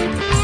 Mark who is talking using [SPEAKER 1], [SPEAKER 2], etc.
[SPEAKER 1] you.